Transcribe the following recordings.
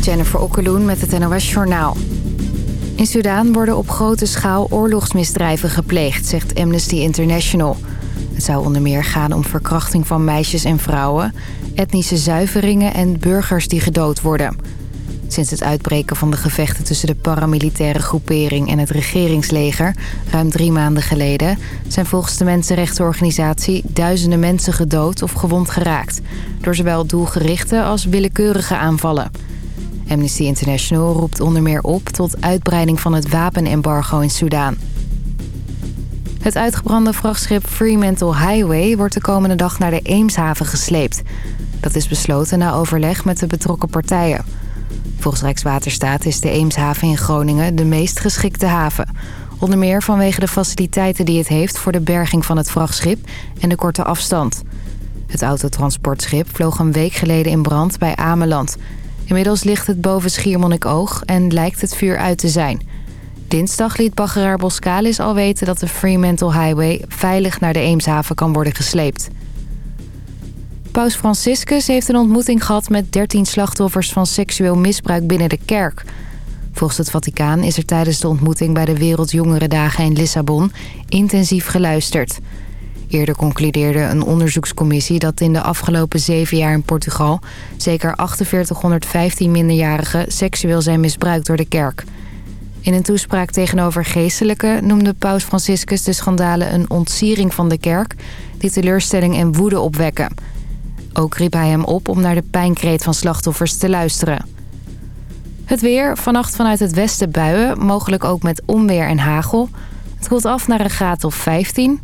Jennifer Okkeloen met het NOS Journaal. In Sudaan worden op grote schaal oorlogsmisdrijven gepleegd, zegt Amnesty International. Het zou onder meer gaan om verkrachting van meisjes en vrouwen... etnische zuiveringen en burgers die gedood worden. Sinds het uitbreken van de gevechten tussen de paramilitaire groepering... en het regeringsleger, ruim drie maanden geleden... zijn volgens de mensenrechtenorganisatie duizenden mensen gedood of gewond geraakt... door zowel doelgerichte als willekeurige aanvallen... Amnesty International roept onder meer op tot uitbreiding van het wapenembargo in Sudaan. Het uitgebrande vrachtschip Fremantle Highway wordt de komende dag naar de Eemshaven gesleept. Dat is besloten na overleg met de betrokken partijen. Volgens Rijkswaterstaat is de Eemshaven in Groningen de meest geschikte haven. Onder meer vanwege de faciliteiten die het heeft voor de berging van het vrachtschip en de korte afstand. Het autotransportschip vloog een week geleden in brand bij Ameland. Inmiddels ligt het boven Schiermonnikoog en lijkt het vuur uit te zijn. Dinsdag liet baggeraar Boskalis al weten dat de Fremantle Highway veilig naar de Eemshaven kan worden gesleept. Paus Franciscus heeft een ontmoeting gehad met 13 slachtoffers van seksueel misbruik binnen de kerk. Volgens het Vaticaan is er tijdens de ontmoeting bij de Wereldjongerendagen in Lissabon intensief geluisterd. Eerder concludeerde een onderzoekscommissie dat in de afgelopen zeven jaar in Portugal... zeker 4815 minderjarigen seksueel zijn misbruikt door de kerk. In een toespraak tegenover geestelijken noemde paus Franciscus de schandalen een ontsiering van de kerk... die teleurstelling en woede opwekken. Ook riep hij hem op om naar de pijnkreet van slachtoffers te luisteren. Het weer, vannacht vanuit het westen buien, mogelijk ook met onweer en hagel. Het koelt af naar een graad of 15...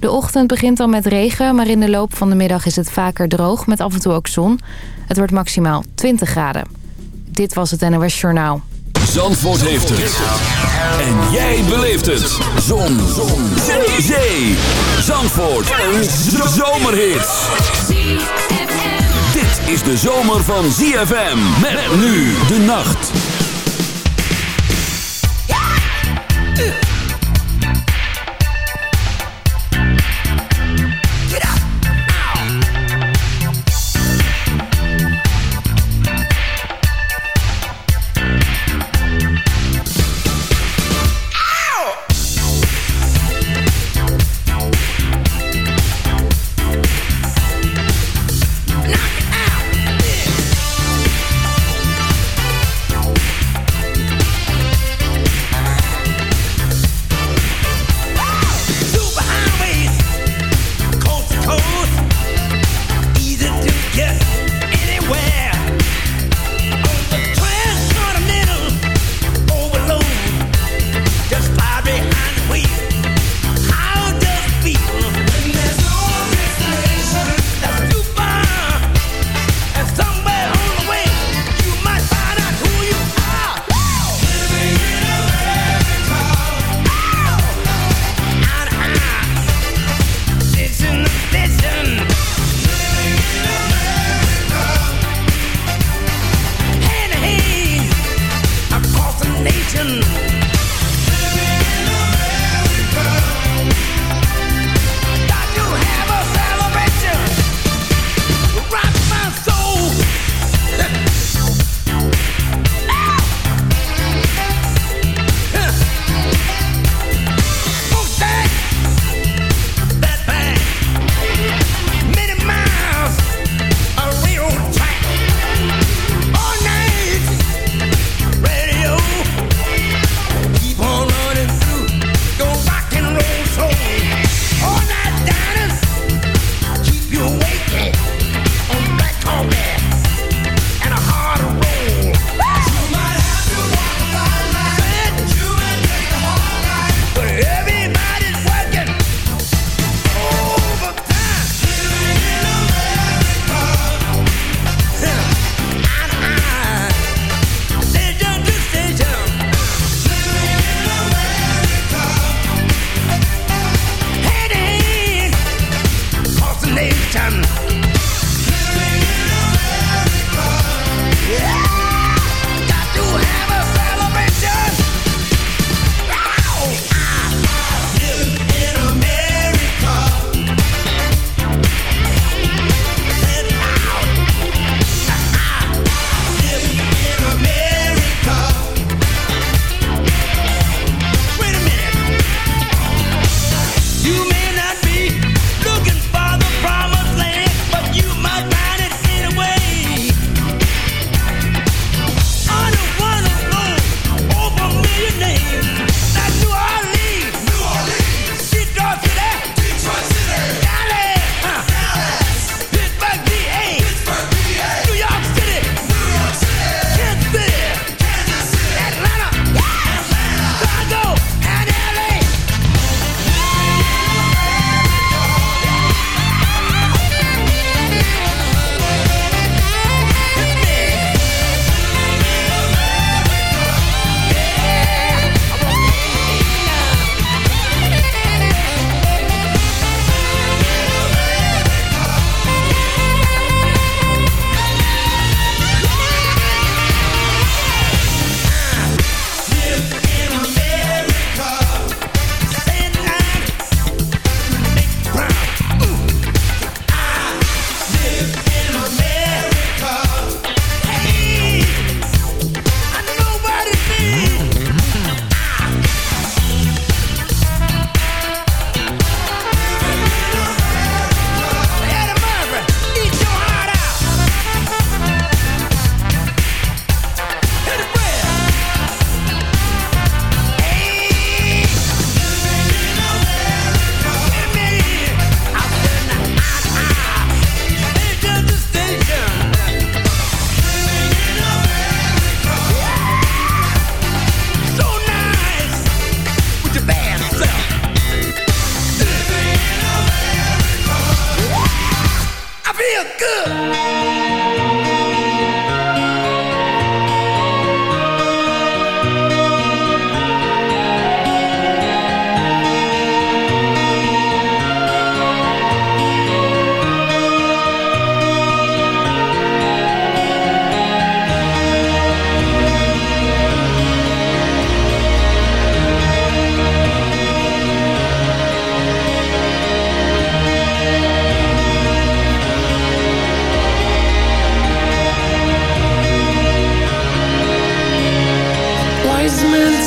De ochtend begint dan met regen, maar in de loop van de middag is het vaker droog met af en toe ook zon. Het wordt maximaal 20 graden. Dit was het NOS Journaal. Zandvoort heeft het. En jij beleeft het. Zon. zon. Zee. Zee. Zandvoort. Een zomerhit. Dit is de zomer van ZFM. Met nu de nacht.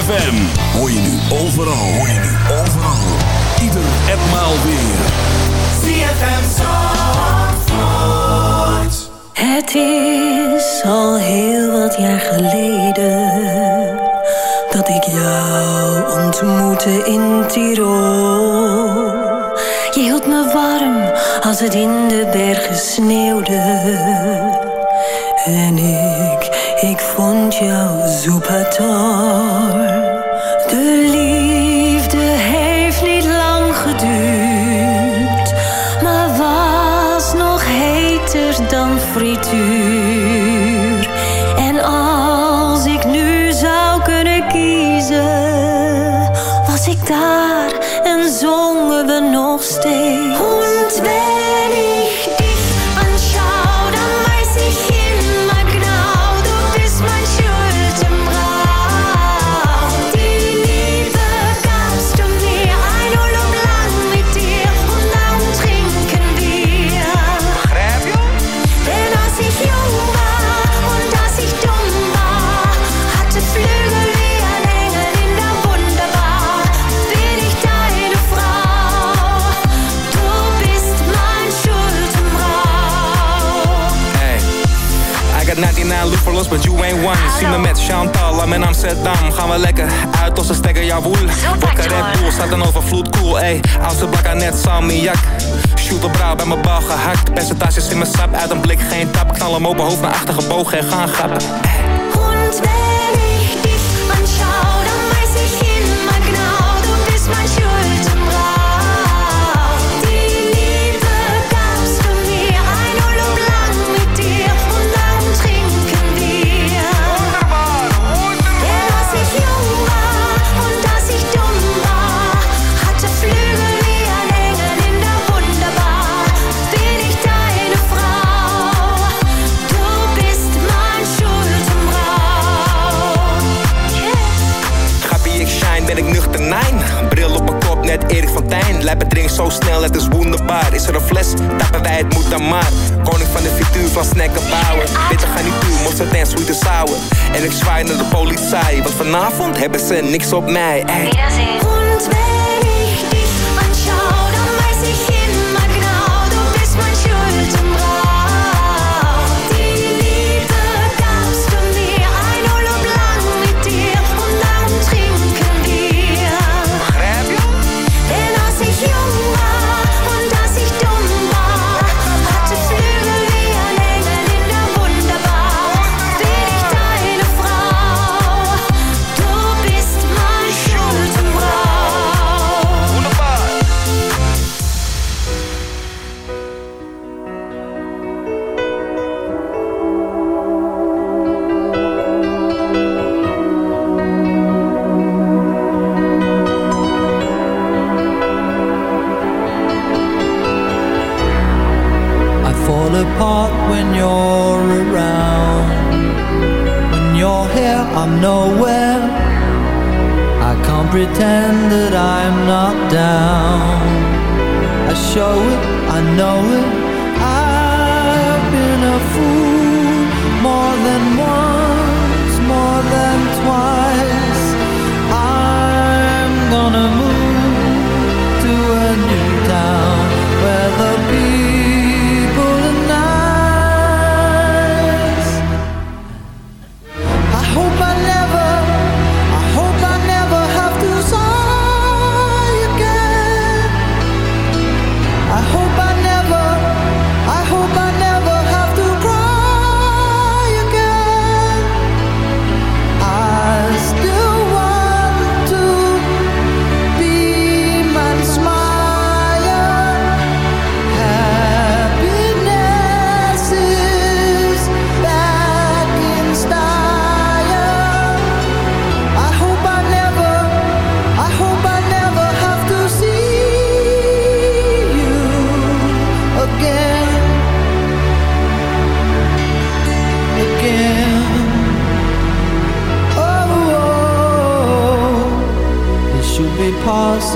ZFM. Hoor je nu overal. Hoor je nu overal. Ieder en maal weer. ZFM Zandvoort. Het is al heel wat jaar geleden. Dat ik jou ontmoette in Tirol. Je hield me warm als het in de bergen sneeuwde. En ik ik vond jou super. De liefde heeft niet lang geduurd, maar was nog heter dan frituur. Haarlem en Amsterdam gaan we lekker uit onze stekker, jawoel. Wakker Red Bull, staat een overvloed, cool, ey. Oudste bakker net salmiak. Shoot op brouw bij mijn bal gehakt. Percentages in mijn sap, uit een blik geen tap. Knallen hem open, hoofd naar achter gebogen en gaan grappen. niks op mij. Ey. a fool more than one.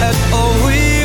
at all we've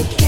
it.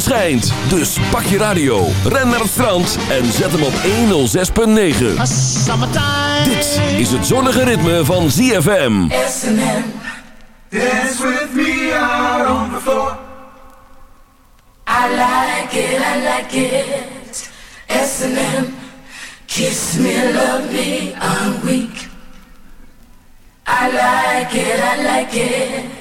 Zon. Dus pak je radio, ren naar het strand en zet hem op 106.9. Dit is het zonnige ritme van ZFM. S&M. Dance with me out on the floor. I like it, I like it. S&M. Kiss me, love me, I'm weak. I like it, I like it.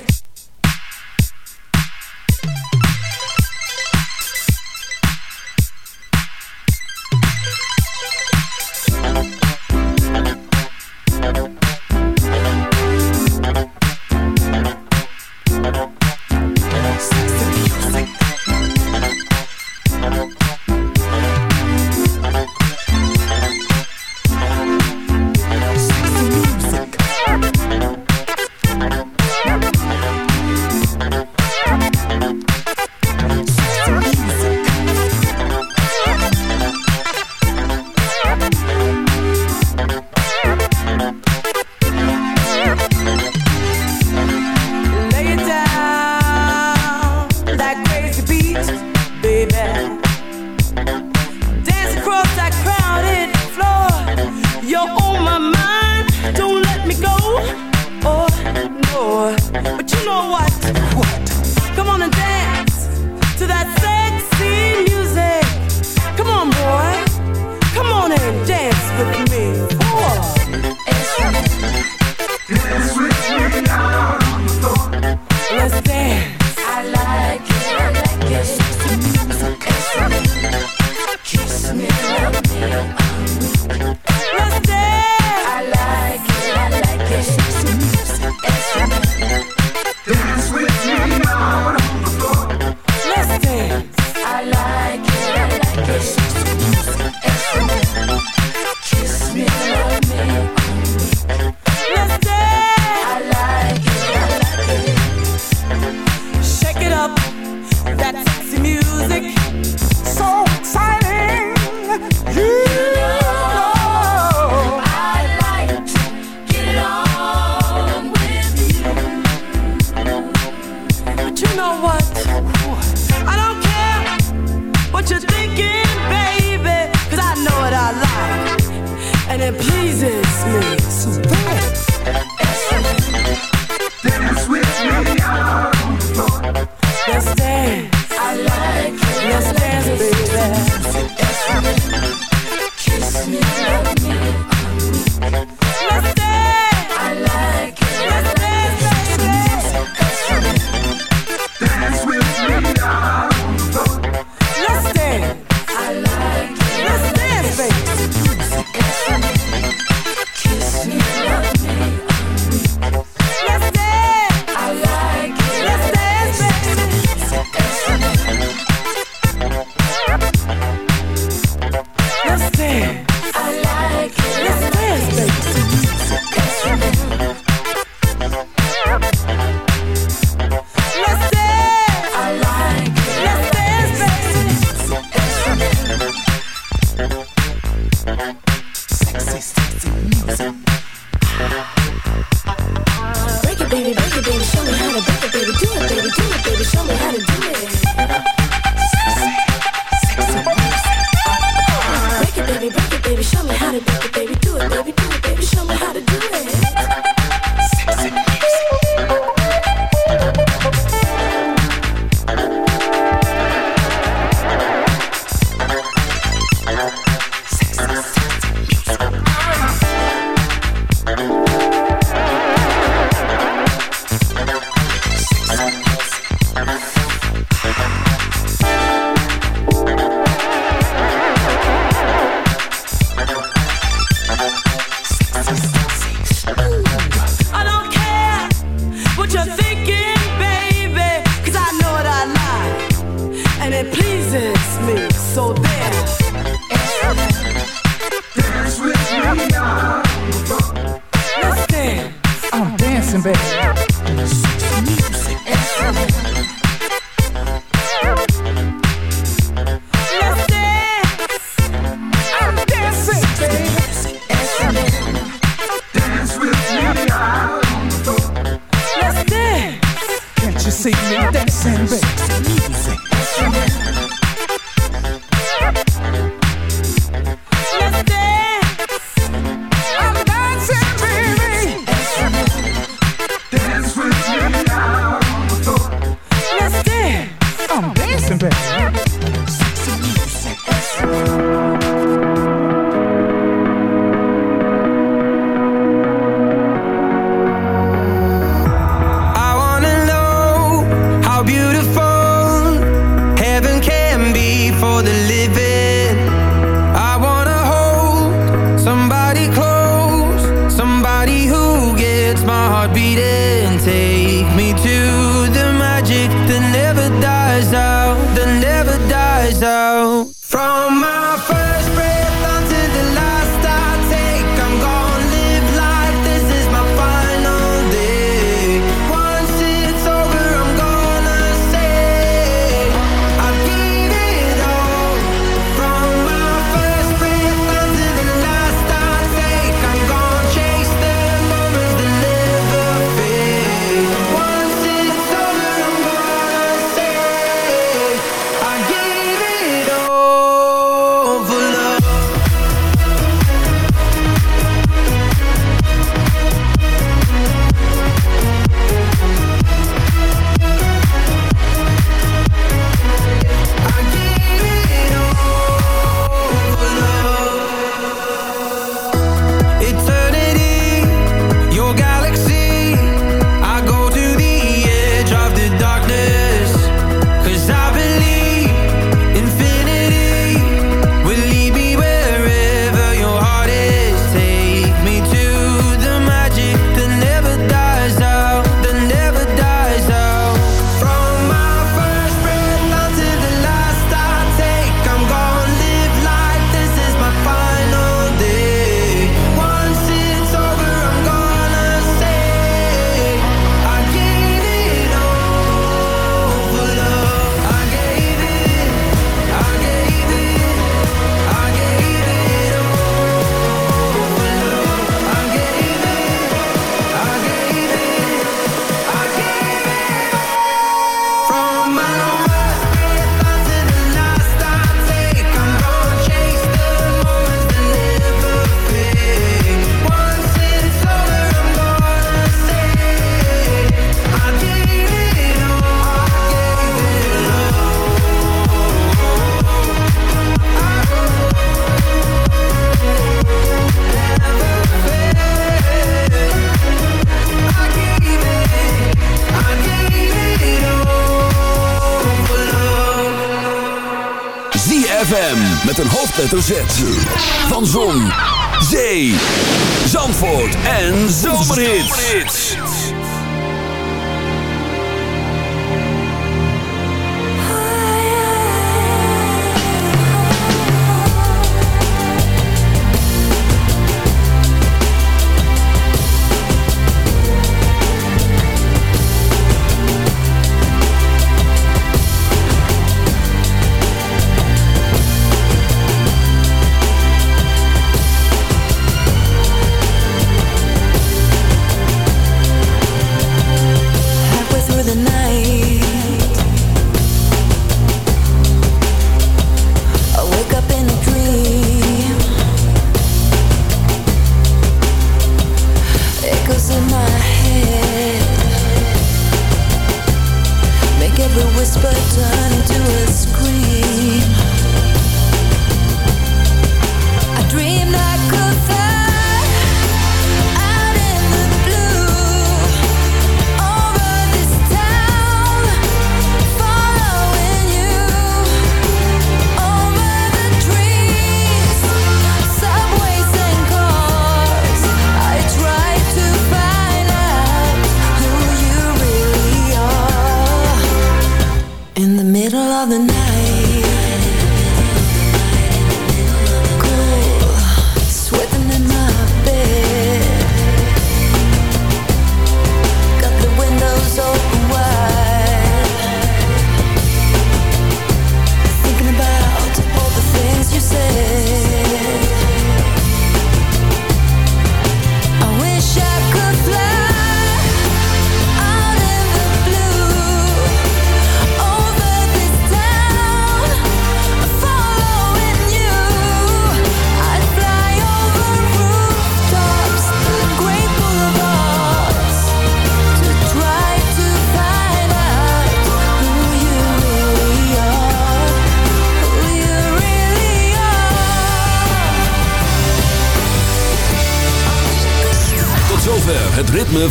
Hoofdletter.